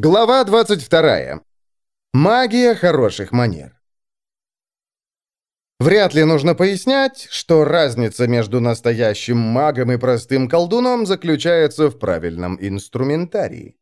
Глава 22. Магия хороших манер. Вряд ли нужно пояснять, что разница между настоящим магом и простым колдуном заключается в правильном инструментарии.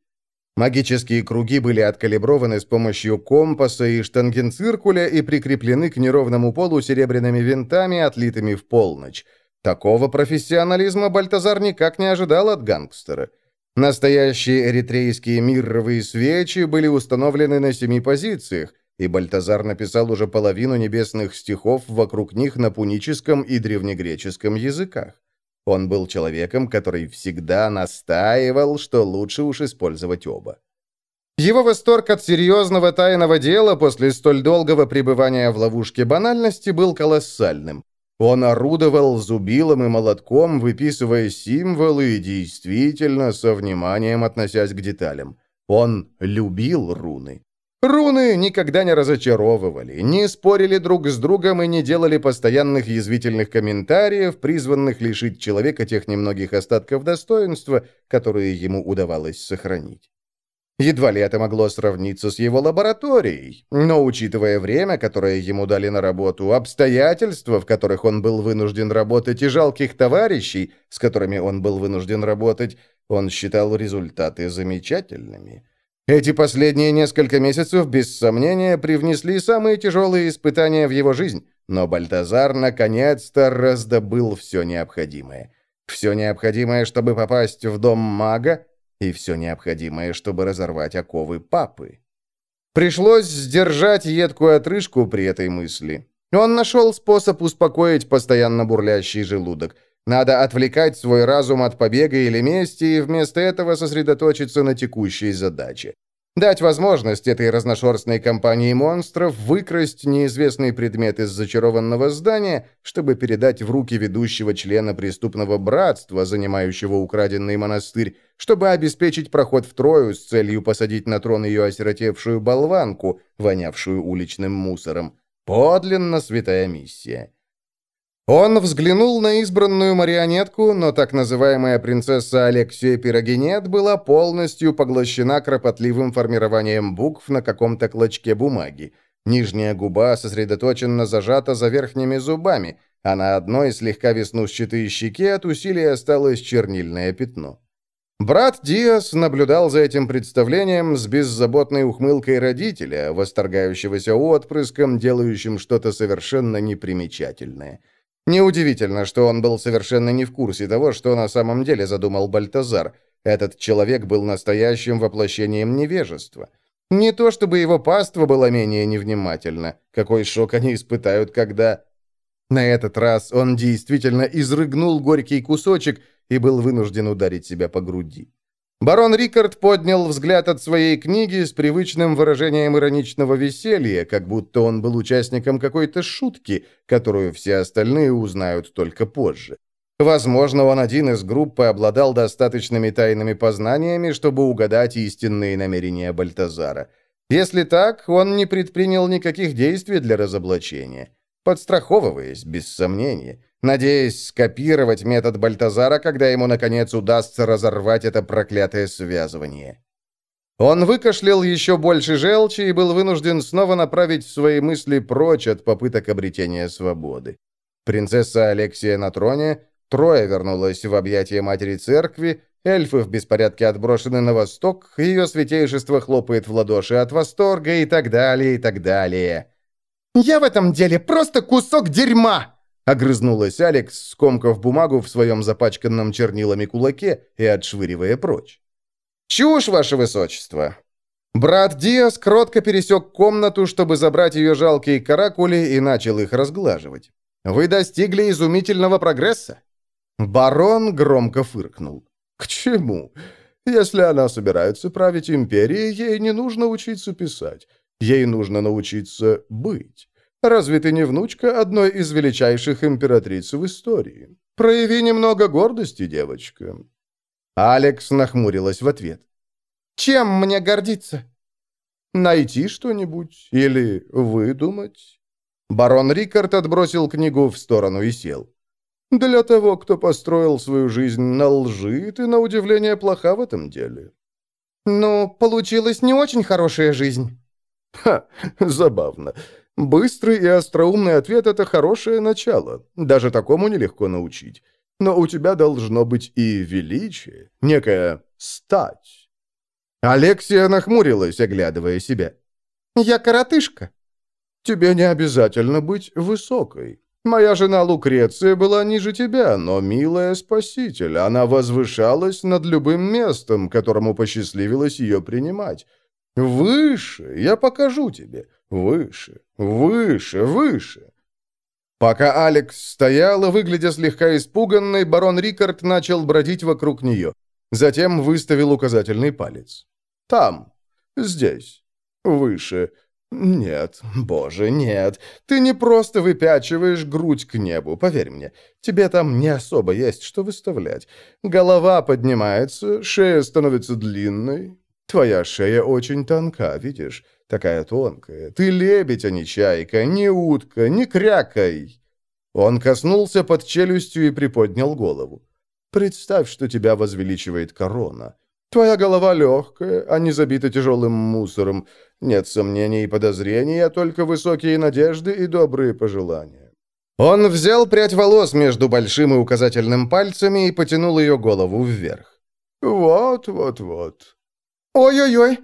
Магические круги были откалиброваны с помощью компаса и штангенциркуля и прикреплены к неровному полу серебряными винтами, отлитыми в полночь. Такого профессионализма Бальтазар никак не ожидал от гангстера. Настоящие эритрейские мирровые свечи были установлены на семи позициях, и Бальтазар написал уже половину небесных стихов вокруг них на пуническом и древнегреческом языках. Он был человеком, который всегда настаивал, что лучше уж использовать оба. Его восторг от серьезного тайного дела после столь долгого пребывания в ловушке банальности был колоссальным. Он орудовал зубилом и молотком, выписывая символы и действительно со вниманием относясь к деталям. Он любил руны. Руны никогда не разочаровывали, не спорили друг с другом и не делали постоянных язвительных комментариев, призванных лишить человека тех немногих остатков достоинства, которые ему удавалось сохранить. Едва ли это могло сравниться с его лабораторией, но, учитывая время, которое ему дали на работу, обстоятельства, в которых он был вынужден работать, и жалких товарищей, с которыми он был вынужден работать, он считал результаты замечательными. Эти последние несколько месяцев, без сомнения, привнесли самые тяжелые испытания в его жизнь, но Бальтазар наконец-то раздобыл все необходимое. Все необходимое, чтобы попасть в дом мага, и все необходимое, чтобы разорвать оковы папы. Пришлось сдержать едкую отрыжку при этой мысли. Он нашел способ успокоить постоянно бурлящий желудок. Надо отвлекать свой разум от побега или мести и вместо этого сосредоточиться на текущей задаче. Дать возможность этой разношерстной компании монстров выкрасть неизвестный предмет из зачарованного здания, чтобы передать в руки ведущего члена преступного братства, занимающего украденный монастырь, чтобы обеспечить проход в Трою с целью посадить на трон ее осиротевшую болванку, вонявшую уличным мусором. Подлинно святая миссия. Он взглянул на избранную марионетку, но так называемая принцесса Алексея Пирогенет была полностью поглощена кропотливым формированием букв на каком-то клочке бумаги. Нижняя губа сосредоточенно зажата за верхними зубами, а на одной слегка веснушчатой щеке от усилия осталось чернильное пятно. Брат Диас наблюдал за этим представлением с беззаботной ухмылкой родителя, восторгающегося отпрыском, делающим что-то совершенно непримечательное – Неудивительно, что он был совершенно не в курсе того, что на самом деле задумал Бальтазар. Этот человек был настоящим воплощением невежества. Не то чтобы его паство было менее невнимательно. Какой шок они испытают, когда... На этот раз он действительно изрыгнул горький кусочек и был вынужден ударить себя по груди. Барон Рикард поднял взгляд от своей книги с привычным выражением ироничного веселья, как будто он был участником какой-то шутки, которую все остальные узнают только позже. Возможно, он один из группы обладал достаточными тайными познаниями, чтобы угадать истинные намерения Бальтазара. Если так, он не предпринял никаких действий для разоблачения, подстраховываясь, без сомнения надеясь скопировать метод Бальтазара, когда ему, наконец, удастся разорвать это проклятое связывание. Он выкашлял еще больше желчи и был вынужден снова направить свои мысли прочь от попыток обретения свободы. Принцесса Алексия на троне, трое вернулась в объятия матери церкви, эльфы в беспорядке отброшены на восток, ее святейшество хлопает в ладоши от восторга и так далее, и так далее. «Я в этом деле просто кусок дерьма!» Огрызнулась Алекс, скомкав бумагу в своем запачканном чернилами кулаке и отшвыривая прочь. «Чушь, ваше высочество!» Брат Диас кротко пересек комнату, чтобы забрать ее жалкие каракули, и начал их разглаживать. «Вы достигли изумительного прогресса?» Барон громко фыркнул. «К чему? Если она собирается править империей, ей не нужно учиться писать. Ей нужно научиться быть. Разве ты не внучка одной из величайших императриц в истории? Прояви немного гордости, девочка». Алекс нахмурилась в ответ. «Чем мне гордиться?» «Найти что-нибудь или выдумать?» Барон Рикард отбросил книгу в сторону и сел. «Для того, кто построил свою жизнь на лжи, ты, на удивление, плоха в этом деле». «Ну, получилась не очень хорошая жизнь». «Ха, забавно. Быстрый и остроумный ответ — это хорошее начало. Даже такому нелегко научить. Но у тебя должно быть и величие, некая стать». Алексия нахмурилась, оглядывая себя. «Я коротышка». «Тебе не обязательно быть высокой. Моя жена Лукреция была ниже тебя, но милая спаситель. Она возвышалась над любым местом, которому посчастливилось ее принимать. Выше, я покажу тебе. Выше, выше, выше». Пока Алекс стояла, выглядя слегка испуганной, барон Рикард начал бродить вокруг нее. Затем выставил указательный палец. «Там, здесь, выше». «Нет, боже, нет. Ты не просто выпячиваешь грудь к небу, поверь мне. Тебе там не особо есть что выставлять. Голова поднимается, шея становится длинной. Твоя шея очень тонка, видишь? Такая тонкая. Ты лебедь, а не чайка, не утка, не крякай». Он коснулся под челюстью и приподнял голову. «Представь, что тебя возвеличивает корона». Твоя голова легкая, а не забита тяжелым мусором. Нет сомнений и подозрений, а только высокие надежды и добрые пожелания». Он взял прядь волос между большим и указательным пальцами и потянул ее голову вверх. «Вот, вот, вот». «Ой-ой-ой!»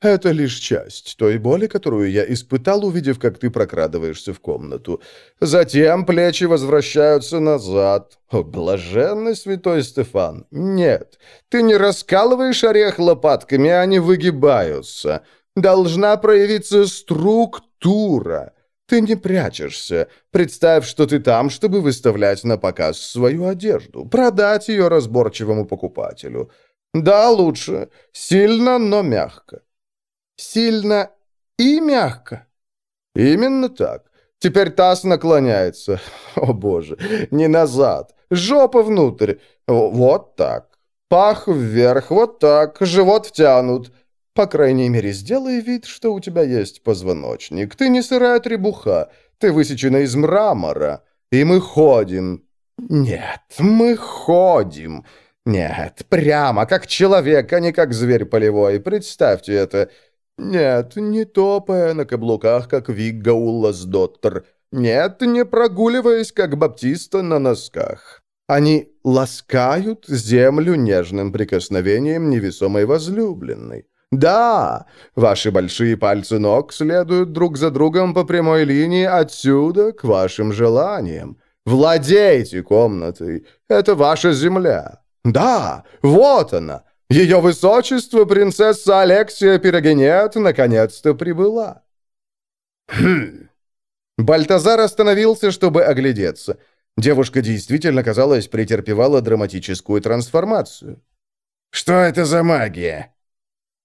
Это лишь часть той боли, которую я испытал, увидев, как ты прокрадываешься в комнату. Затем плечи возвращаются назад. О, блаженный святой Стефан! Нет, ты не раскалываешь орех лопатками, а они выгибаются. Должна проявиться структура. Ты не прячешься. Представь, что ты там, чтобы выставлять на показ свою одежду, продать ее разборчивому покупателю. Да, лучше. Сильно, но мягко. Сильно и мягко. Именно так. Теперь таз наклоняется. О боже, не назад. Жопа внутрь. Вот так. Пах вверх, вот так. Живот втянут. По крайней мере, сделай вид, что у тебя есть позвоночник. Ты не сырая требуха. Ты высечена из мрамора. И мы ходим. Нет, мы ходим. Нет, прямо как человек, а не как зверь полевой. Представьте это. «Нет, не топая на каблуках, как Вигга Улласдоттер. Нет, не прогуливаясь, как Баптиста на носках. Они ласкают землю нежным прикосновением невесомой возлюбленной. Да, ваши большие пальцы ног следуют друг за другом по прямой линии отсюда к вашим желаниям. Владейте комнатой, это ваша земля. Да, вот она, ее высочество, принцесса Алексия Пирогенет, наконец-то прибыла. Хм. Бальтазар остановился, чтобы оглядеться. Девушка действительно, казалось, претерпевала драматическую трансформацию. «Что это за магия?»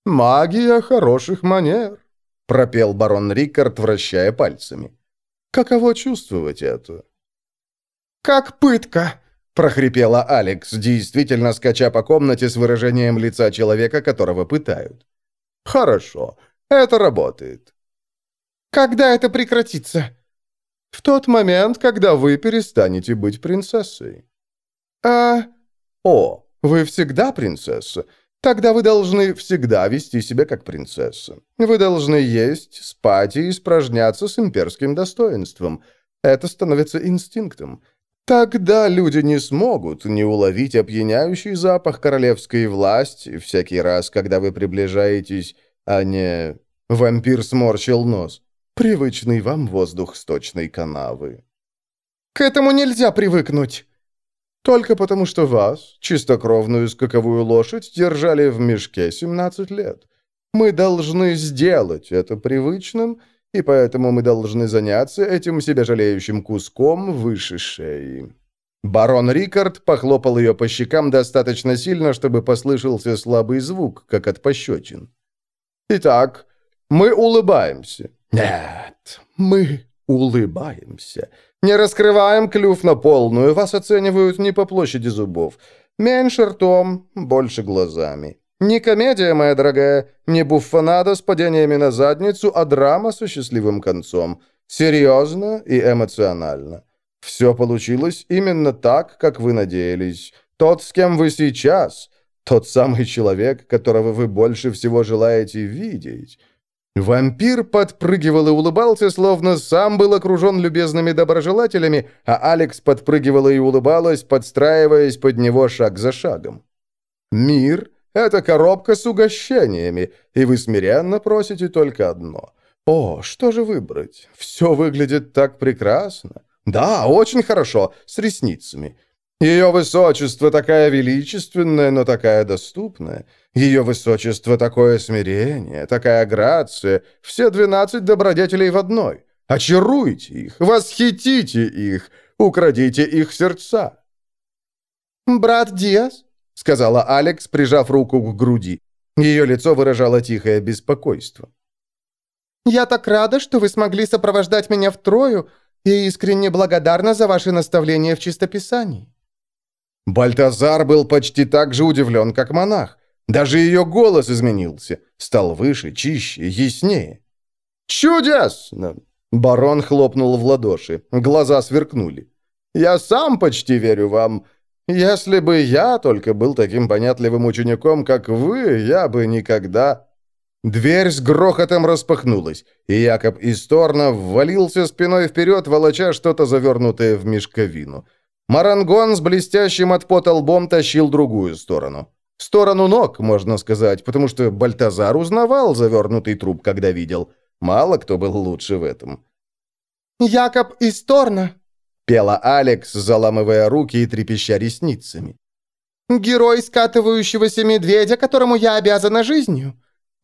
«Магия хороших манер», — пропел барон Рикард, вращая пальцами. «Каково чувствовать это?» «Как пытка», прохрипела Алекс, действительно скача по комнате с выражением лица человека, которого пытают. «Хорошо, это работает». «Когда это прекратится?» «В тот момент, когда вы перестанете быть принцессой». «А...» «О, вы всегда принцесса. Тогда вы должны всегда вести себя как принцесса. Вы должны есть, спать и испражняться с имперским достоинством. Это становится инстинктом. Тогда люди не смогут не уловить опьяняющий запах королевской власти всякий раз, когда вы приближаетесь, а не... Вампир сморщил нос. Привычный вам воздух сточной канавы. К этому нельзя привыкнуть. Только потому, что вас, чистокровную скаковую лошадь, держали в мешке 17 лет. Мы должны сделать это привычным и поэтому мы должны заняться этим себе жалеющим куском выше шеи». Барон Рикард похлопал ее по щекам достаточно сильно, чтобы послышался слабый звук, как от пощечин. «Итак, мы улыбаемся». «Нет, мы улыбаемся. Не раскрываем клюв на полную, вас оценивают не по площади зубов. Меньше ртом, больше глазами. Не комедия, моя дорогая, не буффонада с падениями на задницу, а драма со счастливым концом. Серьезно и эмоционально. Все получилось именно так, как вы надеялись. Тот, с кем вы сейчас, Тот самый человек, которого вы больше всего желаете видеть. Вампир подпрыгивал и улыбался, словно сам был окружен любезными доброжелателями, а Алекс подпрыгивала и улыбалась, подстраиваясь под него шаг за шагом. «Мир — это коробка с угощениями, и вы смиренно просите только одно. О, что же выбрать? Все выглядит так прекрасно. Да, очень хорошо, с ресницами. Ее высочество такая величественная, но такая доступная. Ее высочество такое смирение, такая грация. Все двенадцать добродетелей в одной. Очаруйте их, восхитите их, украдите их сердца. «Брат Диас», — сказала Алекс, прижав руку к груди. Ее лицо выражало тихое беспокойство. «Я так рада, что вы смогли сопровождать меня в Трою и искренне благодарна за ваши наставления в чистописании». Бальтазар был почти так же удивлен, как монах. Даже ее голос изменился, стал выше, чище, яснее. «Чудесно!» Барон хлопнул в ладоши, глаза сверкнули. «Я сам почти верю вам. Если бы я только был таким понятливым учеником, как вы, я бы никогда...» Дверь с грохотом распахнулась, и Якоб Исторно ввалился спиной вперед, волоча что-то завернутое в мешковину. Марангон с блестящим от пота лбом тащил другую сторону. Сторону ног, можно сказать, потому что Бальтазар узнавал завернутый труп, когда видел. Мало кто был лучше в этом. «Якоб из Торна», — пела Алекс, заламывая руки и трепеща ресницами. «Герой скатывающегося медведя, которому я обязана жизнью.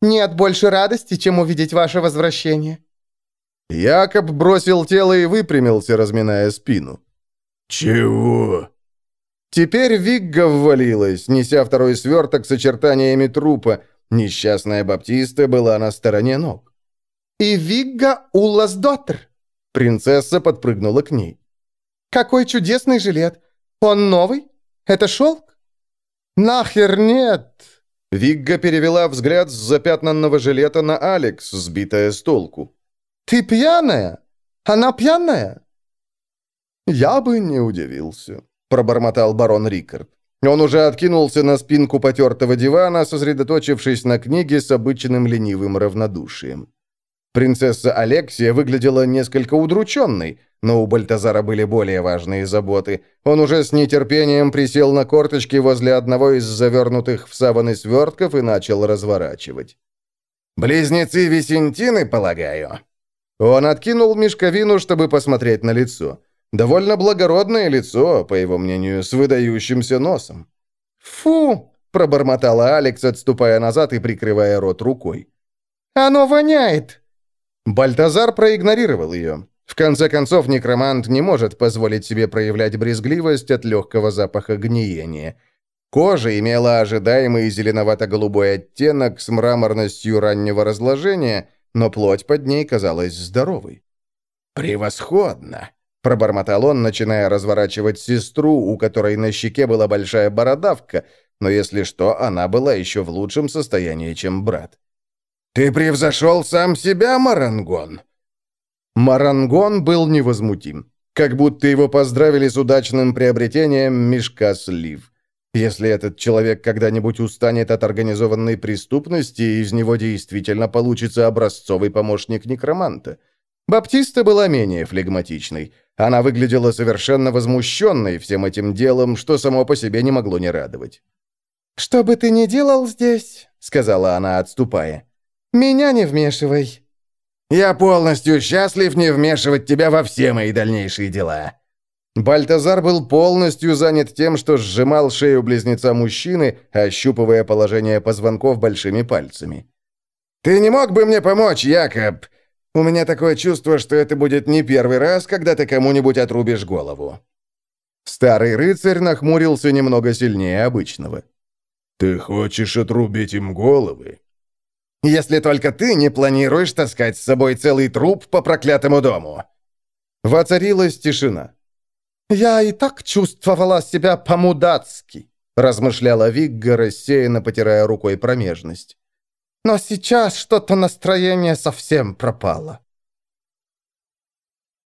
Нет больше радости, чем увидеть ваше возвращение». Якоб бросил тело и выпрямился, разминая спину. «Чего?» Теперь Вигга ввалилась, неся второй сверток с очертаниями трупа. Несчастная Баптиста была на стороне ног. «И Вигга Улласдоттер!» Принцесса подпрыгнула к ней. «Какой чудесный жилет! Он новый? Это шелк?» «Нахер нет!» Вигга перевела взгляд с запятнанного жилета на Алекс, сбитая с толку. «Ты пьяная? Она пьяная?» «Я бы не удивился», — пробормотал барон Рикард. Он уже откинулся на спинку потертого дивана, сосредоточившись на книге с обычным ленивым равнодушием. Принцесса Алексия выглядела несколько удрученной, но у Бальтазара были более важные заботы. Он уже с нетерпением присел на корточки возле одного из завернутых в саваны свертков и начал разворачивать. «Близнецы Висентины, полагаю?» Он откинул мешковину, чтобы посмотреть на лицо. Довольно благородное лицо, по его мнению, с выдающимся носом. «Фу!» – пробормотала Алекс, отступая назад и прикрывая рот рукой. «Оно воняет!» Бальтазар проигнорировал ее. В конце концов, некромант не может позволить себе проявлять брезгливость от легкого запаха гниения. Кожа имела ожидаемый зеленовато-голубой оттенок с мраморностью раннего разложения, но плоть под ней казалась здоровой. «Превосходно!» Пробормотал он, начиная разворачивать сестру, у которой на щеке была большая бородавка, но если что, она была еще в лучшем состоянии, чем брат. «Ты превзошел сам себя, Марангон!» Марангон был невозмутим, как будто его поздравили с удачным приобретением мешка слив. Если этот человек когда-нибудь устанет от организованной преступности, из него действительно получится образцовый помощник некроманта. Баптиста была менее флегматичной – она выглядела совершенно возмущенной всем этим делом, что само по себе не могло не радовать. «Что бы ты ни делал здесь», — сказала она, отступая, — «меня не вмешивай». «Я полностью счастлив не вмешивать тебя во все мои дальнейшие дела». Бальтазар был полностью занят тем, что сжимал шею близнеца мужчины, ощупывая положение позвонков большими пальцами. «Ты не мог бы мне помочь, Якоб? У меня такое чувство, что это будет не первый раз, когда ты кому-нибудь отрубишь голову». Старый рыцарь нахмурился немного сильнее обычного. «Ты хочешь отрубить им головы?» «Если только ты не планируешь таскать с собой целый труп по проклятому дому». Воцарилась тишина. «Я и так чувствовала себя по-мудацки», размышляла Вигга, рассеянно потирая рукой промежность. Но сейчас что-то настроение совсем пропало.